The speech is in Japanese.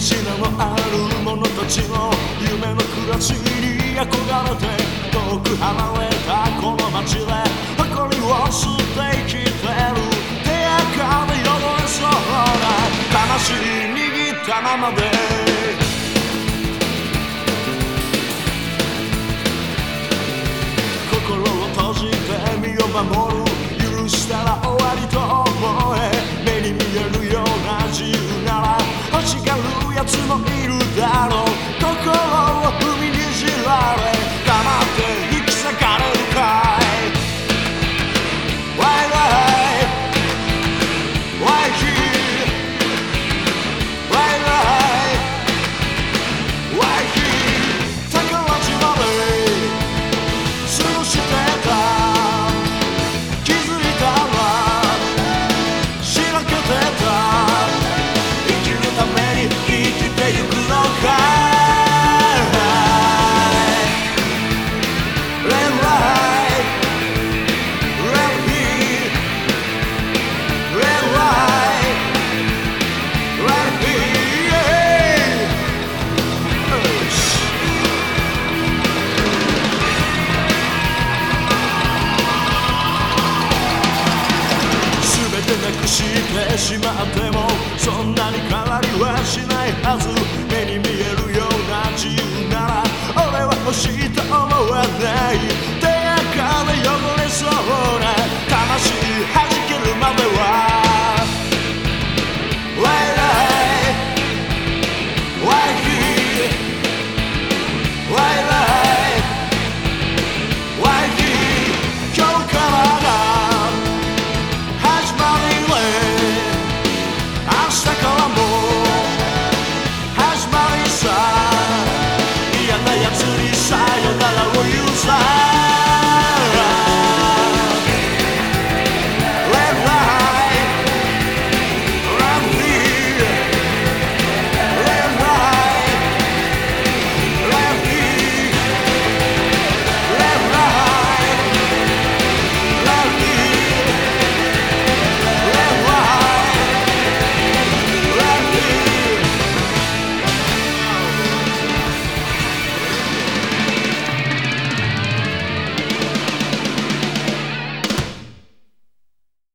品のある者たちの夢の暮らしに憧れて遠く離れたこの街で誇りを捨て生きてる手垢で汚れそうな魂握ったままでしてしまってもそんなに変わりはしないはず。目に見えるような自由なら俺は欲しいと思わない。